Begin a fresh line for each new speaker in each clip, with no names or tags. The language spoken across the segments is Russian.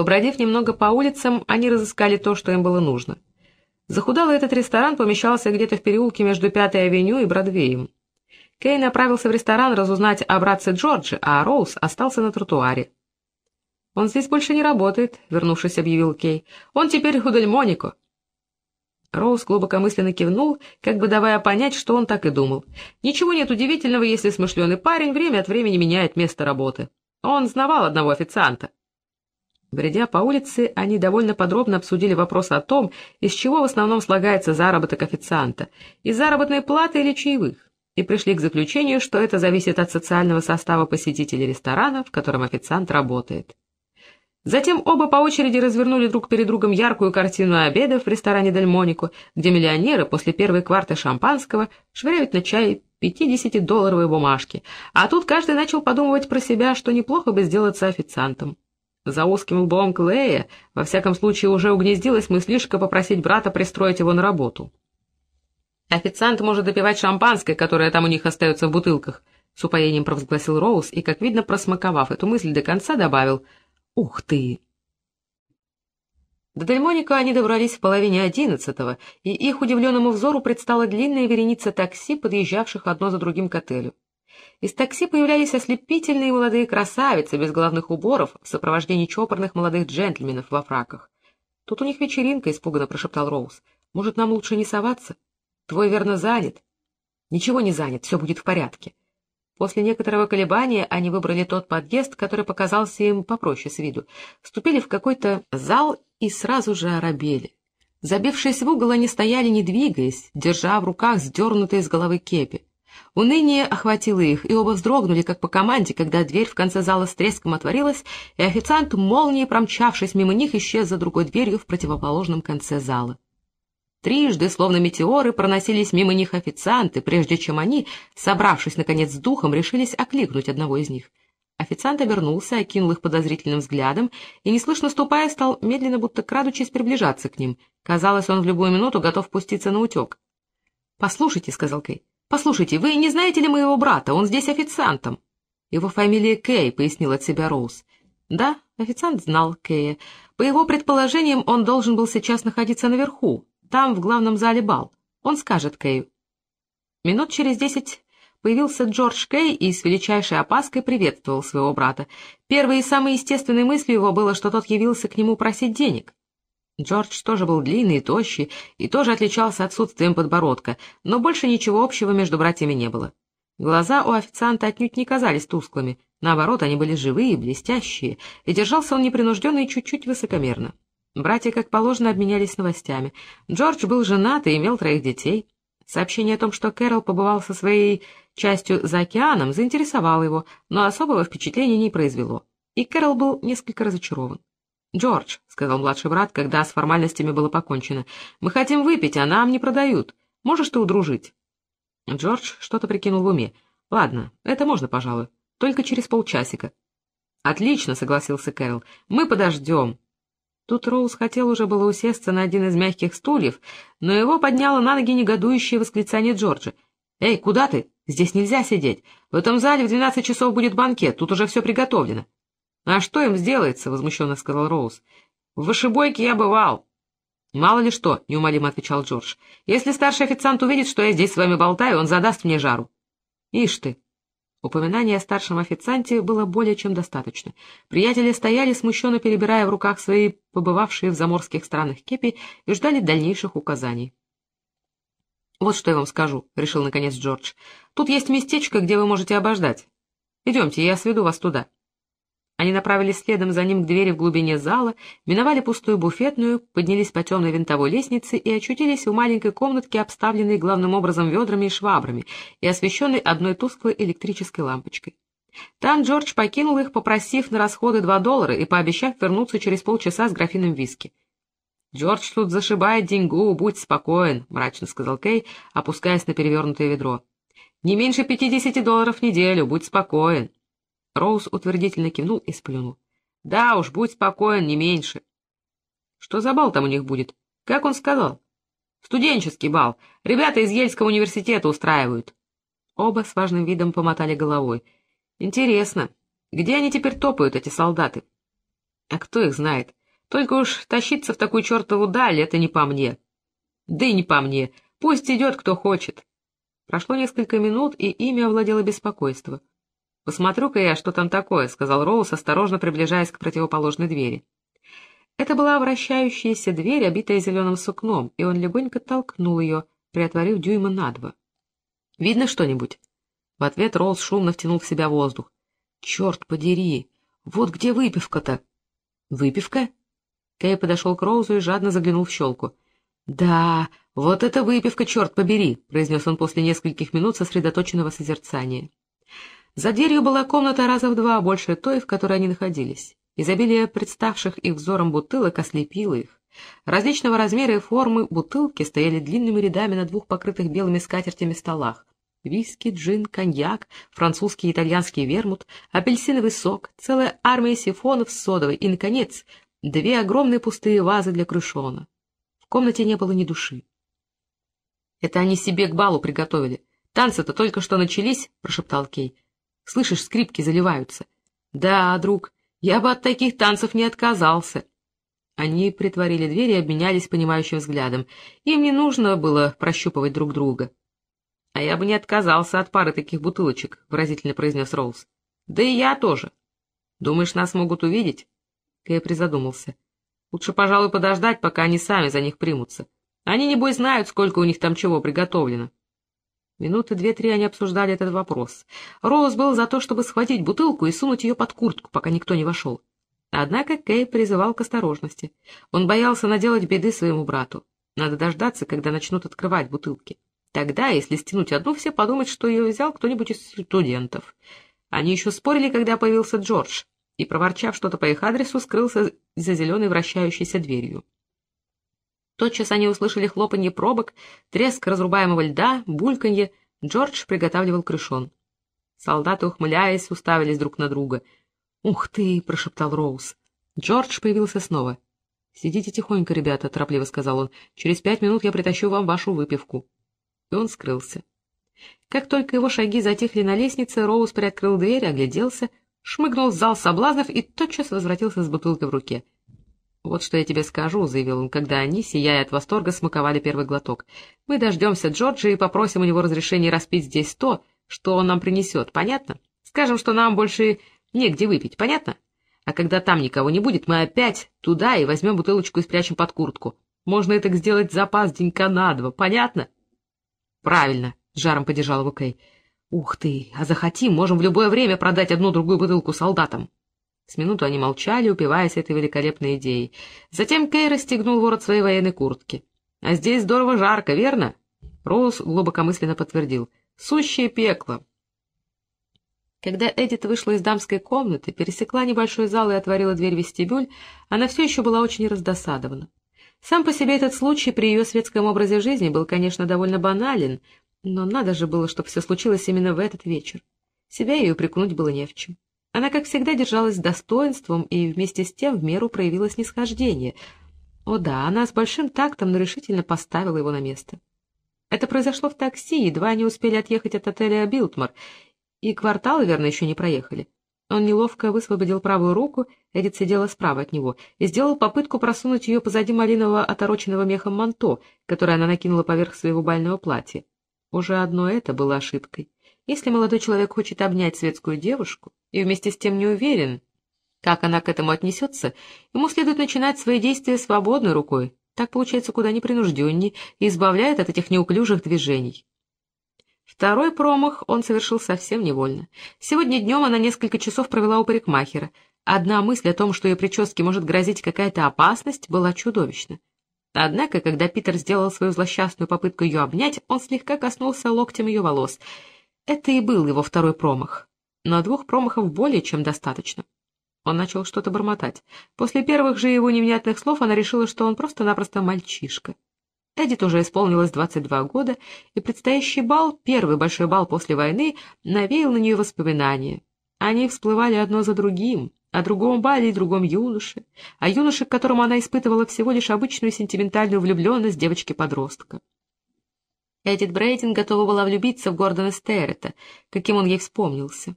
Побродив немного по улицам, они разыскали то, что им было нужно. Захудалый этот ресторан помещался где-то в переулке между Пятой авеню и Бродвеем. Кей направился в ресторан разузнать о братце Джорджи, а Роуз остался на тротуаре. «Он здесь больше не работает», — вернувшись, объявил Кей. «Он теперь худельмонико». Роуз глубокомысленно кивнул, как бы давая понять, что он так и думал. Ничего нет удивительного, если смышленый парень время от времени меняет место работы. Он знавал одного официанта. Бредя по улице, они довольно подробно обсудили вопрос о том, из чего в основном слагается заработок официанта, из заработной платы или чаевых, и пришли к заключению, что это зависит от социального состава посетителей ресторана, в котором официант работает. Затем оба по очереди развернули друг перед другом яркую картину обеда в ресторане «Дель Монико», где миллионеры после первой кварты шампанского швыряют на чай 50-долларовые бумажки, а тут каждый начал подумывать про себя, что неплохо бы сделаться официантом. За узким лбом Клея, во всяком случае, уже угнездилась мыслишка попросить брата пристроить его на работу. «Официант может допивать шампанское, которое там у них остается в бутылках», — с упоением провозгласил Роуз и, как видно, просмаковав эту мысль до конца, добавил «Ух ты!». До Дельмоника они добрались в половине одиннадцатого, и их удивленному взору предстала длинная вереница такси, подъезжавших одно за другим к отелю. Из такси появлялись ослепительные молодые красавицы без головных уборов в сопровождении чопорных молодых джентльменов во фраках. «Тут у них вечеринка», — испуганно прошептал Роуз. «Может, нам лучше не соваться? Твой верно занят». «Ничего не занят, все будет в порядке». После некоторого колебания они выбрали тот подъезд, который показался им попроще с виду, вступили в какой-то зал и сразу же оробели. Забившись в угол, они стояли, не двигаясь, держа в руках сдернутые с головы кепи. Уныние охватило их, и оба вздрогнули, как по команде, когда дверь в конце зала с треском отворилась, и официант, молнией промчавшись мимо них, исчез за другой дверью в противоположном конце зала. Трижды, словно метеоры, проносились мимо них официанты, прежде чем они, собравшись, наконец, с духом, решились окликнуть одного из них. Официант обернулся, окинул их подозрительным взглядом и, неслышно ступая, стал медленно, будто крадучись, приближаться к ним. Казалось, он в любую минуту готов пуститься на утек. «Послушайте», — сказал Кей, «Послушайте, вы не знаете ли моего брата? Он здесь официантом». «Его фамилия Кей», — пояснил от себя Роуз. Да, официант знал Кея. По его предположениям, он должен был сейчас находиться наверху, там, в главном зале бал. Он скажет Кею. Минут через десять появился Джордж Кей и с величайшей опаской приветствовал своего брата. Первой и самой естественной мыслью его было, что тот явился к нему просить денег. Джордж тоже был длинный и тощий, и тоже отличался отсутствием подбородка, но больше ничего общего между братьями не было. Глаза у официанта отнюдь не казались тусклыми, наоборот, они были живые, блестящие, и держался он непринужденно и чуть-чуть высокомерно. Братья, как положено, обменялись новостями. Джордж был женат и имел троих детей. Сообщение о том, что Кэрол побывал со своей частью за океаном, заинтересовало его, но особого впечатления не произвело. И Кэрол был несколько разочарован. «Джордж», — сказал младший брат, когда с формальностями было покончено, — «мы хотим выпить, а нам не продают. Можешь ты удружить?» Джордж что-то прикинул в уме. «Ладно, это можно, пожалуй. Только через полчасика». «Отлично», — согласился Кэрол. «Мы подождем». Тут Роуз хотел уже было усесться на один из мягких стульев, но его подняло на ноги негодующее восклицание Джорджа. «Эй, куда ты? Здесь нельзя сидеть. В этом зале в двенадцать часов будет банкет, тут уже все приготовлено». «А что им сделается?» — возмущенно сказал Роуз. «В вышибойке я бывал». «Мало ли что», — неумолимо отвечал Джордж. «Если старший официант увидит, что я здесь с вами болтаю, он задаст мне жару». «Ишь ты!» Упоминание о старшем официанте было более чем достаточно. Приятели стояли, смущенно перебирая в руках свои побывавшие в заморских странах кепи, и ждали дальнейших указаний. «Вот что я вам скажу», — решил наконец Джордж. «Тут есть местечко, где вы можете обождать. Идемте, я сведу вас туда». Они направились следом за ним к двери в глубине зала, миновали пустую буфетную, поднялись по темной винтовой лестнице и очутились в маленькой комнатке, обставленной главным образом ведрами и швабрами и освещенной одной тусклой электрической лампочкой. Там Джордж покинул их, попросив на расходы два доллара и пообещав вернуться через полчаса с графином виски. «Джордж тут зашибает деньгу, будь спокоен», — мрачно сказал Кей, опускаясь на перевернутое ведро. «Не меньше пятидесяти долларов в неделю, будь спокоен». Роуз утвердительно кивнул и сплюнул. — Да уж, будь спокоен, не меньше. — Что за бал там у них будет? Как он сказал? — Студенческий бал. Ребята из Ельского университета устраивают. Оба с важным видом помотали головой. — Интересно, где они теперь топают, эти солдаты? А кто их знает? Только уж тащиться в такую чертову даль — это не по мне. Да и не по мне. Пусть идет, кто хочет. Прошло несколько минут, и имя овладело беспокойство. «Посмотрю-ка я, что там такое», — сказал Роуз, осторожно приближаясь к противоположной двери. Это была вращающаяся дверь, обитая зеленым сукном, и он легонько толкнул ее, приотворив дюйма на два. «Видно что-нибудь?» В ответ Роуз шумно втянул в себя воздух. «Черт подери! Вот где выпивка-то!» «Выпивка?» Кэй подошел к Роузу и жадно заглянул в щелку. «Да, вот это выпивка, черт побери!» — произнес он после нескольких минут сосредоточенного созерцания. За дверью была комната раза в два больше той, в которой они находились. Изобилие представших их взором бутылок ослепило их. Различного размера и формы бутылки стояли длинными рядами на двух покрытых белыми скатертями столах. Виски, джин, коньяк, французский и итальянский вермут, апельсиновый сок, целая армия сифонов с содовой и, наконец, две огромные пустые вазы для крышона. В комнате не было ни души. — Это они себе к балу приготовили. Танцы-то только что начались, — прошептал Кей. — Слышишь, скрипки заливаются. — Да, друг, я бы от таких танцев не отказался. Они притворили дверь и обменялись понимающим взглядом. Им не нужно было прощупывать друг друга. — А я бы не отказался от пары таких бутылочек, — выразительно произнес Роуз. — Да и я тоже. — Думаешь, нас могут увидеть? Кэй призадумался. — Лучше, пожалуй, подождать, пока они сами за них примутся. Они, небось, знают, сколько у них там чего приготовлено. Минуты две-три они обсуждали этот вопрос. Роуз был за то, чтобы схватить бутылку и сунуть ее под куртку, пока никто не вошел. Однако Кэй призывал к осторожности. Он боялся наделать беды своему брату. Надо дождаться, когда начнут открывать бутылки. Тогда, если стянуть одну, все подумают, что ее взял кто-нибудь из студентов. Они еще спорили, когда появился Джордж, и, проворчав что-то по их адресу, скрылся за зеленой вращающейся дверью. Тотчас они услышали хлопанье пробок, треск разрубаемого льда, бульканье. Джордж приготавливал крышон. Солдаты, ухмыляясь, уставились друг на друга. «Ух ты!» — прошептал Роуз. Джордж появился снова. «Сидите тихонько, ребята», — торопливо сказал он. «Через пять минут я притащу вам вашу выпивку» и он скрылся. Как только его шаги затихли на лестнице, Роуз приоткрыл дверь, огляделся, шмыгнул в зал соблазнов и тотчас возвратился с бутылкой в руке. «Вот что я тебе скажу», — заявил он, когда они, сияя от восторга, смаковали первый глоток. «Мы дождемся Джорджа и попросим у него разрешения распить здесь то, что он нам принесет, понятно? Скажем, что нам больше негде выпить, понятно? А когда там никого не будет, мы опять туда и возьмем бутылочку и спрячем под куртку. Можно это сделать запас денька на два, понятно?» «Правильно», — жаром поддержал его Кэй. «Ух ты, а захотим, можем в любое время продать одну-другую бутылку солдатам». С минуту они молчали, упиваясь этой великолепной идеей. Затем Кэй расстегнул ворот своей военной куртки. «А здесь здорово жарко, верно?» Роуз глубокомысленно подтвердил. «Сущее пекло». Когда Эдит вышла из дамской комнаты, пересекла небольшой зал и отворила дверь в вестибюль, она все еще была очень раздосадована. Сам по себе этот случай при ее светском образе жизни был, конечно, довольно банален, но надо же было, чтобы все случилось именно в этот вечер. Себя ее упрекнуть было не в чем. Она, как всегда, держалась с достоинством и вместе с тем в меру проявила снисхождение. О да, она с большим тактом, но решительно поставила его на место. Это произошло в такси, едва они успели отъехать от отеля «Билтмар», и кварталы, верно, еще не проехали. Он неловко высвободил правую руку, Эдит сидела справа от него, и сделал попытку просунуть ее позади малинового отороченного мехом манто, которое она накинула поверх своего бального платья. Уже одно это было ошибкой. Если молодой человек хочет обнять светскую девушку и вместе с тем не уверен, как она к этому отнесется, ему следует начинать свои действия свободной рукой. Так получается куда непринужденней и избавляет от этих неуклюжих движений. Второй промах он совершил совсем невольно. Сегодня днем она несколько часов провела у парикмахера. Одна мысль о том, что ее прическе может грозить какая-то опасность, была чудовищна. Однако, когда Питер сделал свою злосчастную попытку ее обнять, он слегка коснулся локтем ее волос. Это и был его второй промах. Но двух промахов более чем достаточно. Он начал что-то бормотать. После первых же его невнятных слов она решила, что он просто-напросто мальчишка. Эдит уже исполнилось 22 года, и предстоящий бал, первый большой бал после войны, навеял на нее воспоминания. Они всплывали одно за другим, о другом бале и другом юноше, о юноше, к которому она испытывала всего лишь обычную сентиментальную влюбленность девочки-подростка. Эдит Брейдин готова была влюбиться в Гордона Стеррета, каким он ей вспомнился.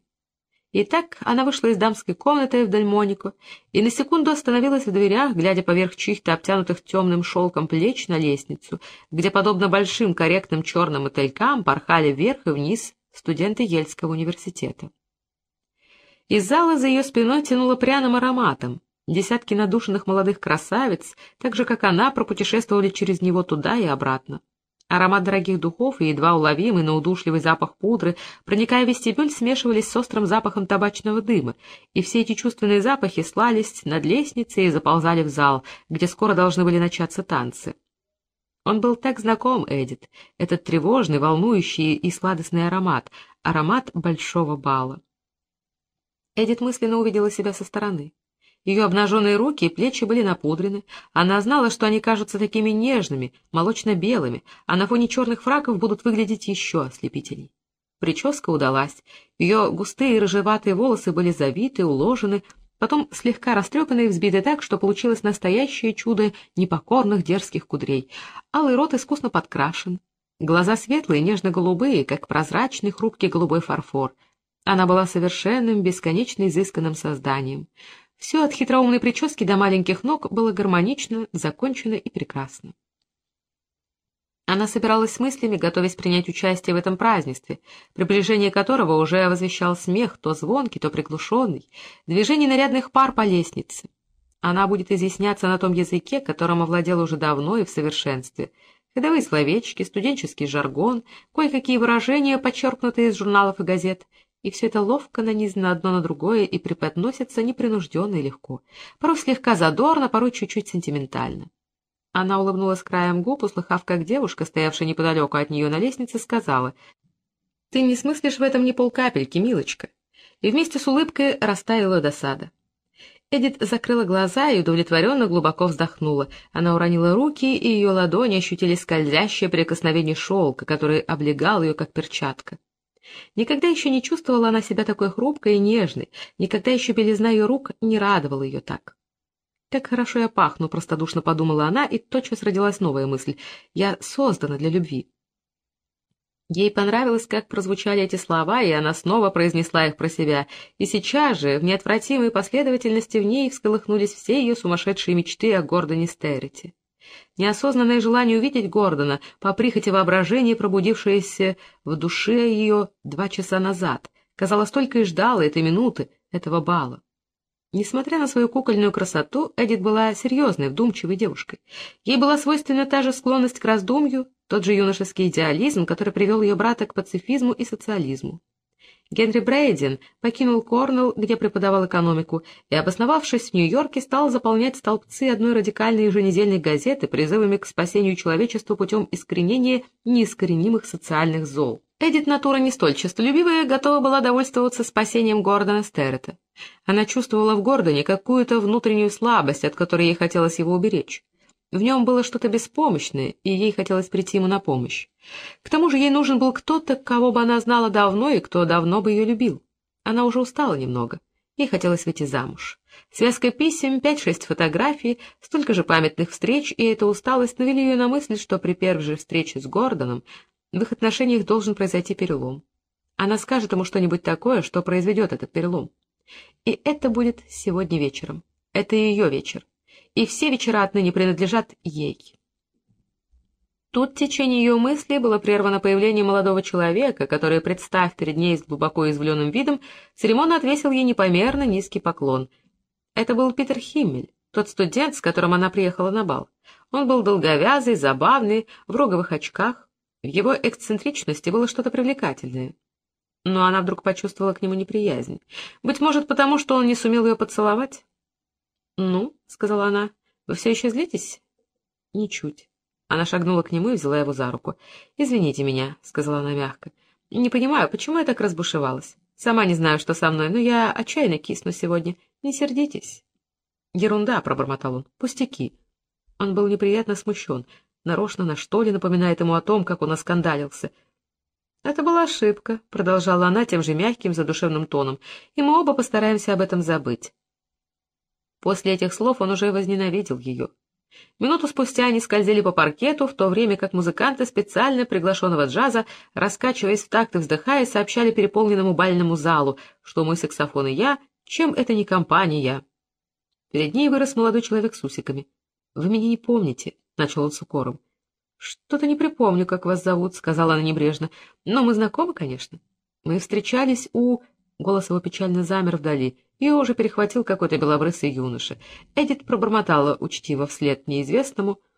Итак, она вышла из дамской комнаты в Дальмонику и на секунду остановилась в дверях, глядя поверх чьих-то обтянутых темным шелком плеч на лестницу, где, подобно большим корректным черным мотылькам, порхали вверх и вниз студенты Ельского университета. Из зала за ее спиной тянуло пряным ароматом. Десятки надушенных молодых красавиц, так же, как она, пропутешествовали через него туда и обратно. Аромат дорогих духов и едва уловимый, но удушливый запах пудры, проникая в вестибюль, смешивались с острым запахом табачного дыма, и все эти чувственные запахи слались над лестницей и заползали в зал, где скоро должны были начаться танцы. Он был так знаком, Эдит, этот тревожный, волнующий и сладостный аромат, аромат большого бала. Эдит мысленно увидела себя со стороны. Ее обнаженные руки и плечи были напудрены. Она знала, что они кажутся такими нежными, молочно-белыми, а на фоне черных фраков будут выглядеть еще ослепительней. Прическа удалась. Ее густые рыжеватые волосы были завиты, уложены, потом слегка растрепаны и взбиты так, что получилось настоящее чудо непокорных дерзких кудрей. Алый рот искусно подкрашен. Глаза светлые, нежно-голубые, как прозрачный хрупкий голубой фарфор. Она была совершенным, бесконечно изысканным созданием. Все от хитроумной прически до маленьких ног было гармонично, закончено и прекрасно. Она собиралась с мыслями, готовясь принять участие в этом празднестве, приближение которого уже возвещал смех, то звонкий, то приглушенный, движение нарядных пар по лестнице. Она будет изъясняться на том языке, которым овладела уже давно и в совершенстве. Ходовые словечки, студенческий жаргон, кое-какие выражения, подчеркнутые из журналов и газет — и все это ловко нанизано одно на другое и преподносится непринужденно и легко, порой слегка задорно, порой чуть-чуть сентиментально. Она улыбнулась краем губ, услыхав, как девушка, стоявшая неподалеку от нее на лестнице, сказала, «Ты не смыслишь в этом ни полкапельки, милочка». И вместе с улыбкой растаяла досада. Эдит закрыла глаза и удовлетворенно глубоко вздохнула. Она уронила руки, и ее ладони ощутили скользящее прикосновение шелка, который облегал ее, как перчатка. Никогда еще не чувствовала она себя такой хрупкой и нежной, никогда еще белизна ее рук не радовала ее так. «Как хорошо я пахну», — простодушно подумала она, и тотчас родилась новая мысль. «Я создана для любви». Ей понравилось, как прозвучали эти слова, и она снова произнесла их про себя, и сейчас же, в неотвратимой последовательности, в ней всколыхнулись все ее сумасшедшие мечты о Гордоне Стерете. Неосознанное желание увидеть Гордона, по прихоти воображения, пробудившееся в душе ее два часа назад, казалось, только и ждало этой минуты, этого бала. Несмотря на свою кукольную красоту, Эдит была серьезной, вдумчивой девушкой. Ей была свойственна та же склонность к раздумью, тот же юношеский идеализм, который привел ее брата к пацифизму и социализму. Генри Брейден покинул Корнелл, где преподавал экономику, и, обосновавшись в Нью-Йорке, стал заполнять столбцы одной радикальной еженедельной газеты призывами к спасению человечества путем искоренения неискоренимых социальных зол. Эдит, натура не столь честолюбивая, готова была довольствоваться спасением Гордона Стеррета. Она чувствовала в Гордоне какую-то внутреннюю слабость, от которой ей хотелось его уберечь. В нем было что-то беспомощное, и ей хотелось прийти ему на помощь. К тому же ей нужен был кто-то, кого бы она знала давно и кто давно бы ее любил. Она уже устала немного. Ей хотелось выйти замуж. Связка писем, пять-шесть фотографий, столько же памятных встреч, и эта усталость навели ее на мысль, что при первой же встрече с Гордоном в их отношениях должен произойти перелом. Она скажет ему что-нибудь такое, что произведет этот перелом. И это будет сегодня вечером. Это ее вечер и все вечера отныне принадлежат ей. Тут течение ее мыслей было прервано появлением молодого человека, который, представ перед ней с глубоко извленным видом, церемонно отвесил ей непомерно низкий поклон. Это был Питер Химмель, тот студент, с которым она приехала на бал. Он был долговязый, забавный, в роговых очках. В его эксцентричности было что-то привлекательное. Но она вдруг почувствовала к нему неприязнь. Быть может, потому что он не сумел ее поцеловать? «Ну», — сказала она, — «вы все еще злитесь?» «Ничуть». Она шагнула к нему и взяла его за руку. «Извините меня», — сказала она мягко. «Не понимаю, почему я так разбушевалась. Сама не знаю, что со мной, но я отчаянно кисну сегодня. Не сердитесь». «Ерунда», — пробормотал он, — «пустяки». Он был неприятно смущен. Нарочно на что ли напоминает ему о том, как он оскандалился. «Это была ошибка», — продолжала она тем же мягким, задушевным тоном, — «и мы оба постараемся об этом забыть. После этих слов он уже возненавидел ее. Минуту спустя они скользили по паркету, в то время как музыканты специально приглашенного джаза, раскачиваясь в такт и вздыхая, сообщали переполненному бальному залу, что мой саксофон и я, чем это не компания. Перед ней вырос молодой человек с усиками. — Вы меня не помните, — начал он с укором. — Что-то не припомню, как вас зовут, — сказала она небрежно. — Но мы знакомы, конечно. Мы встречались у... Голос его печально замер вдали. Ее уже перехватил какой-то белобрысый юноша. Эдит пробормотала учтиво вслед неизвестному —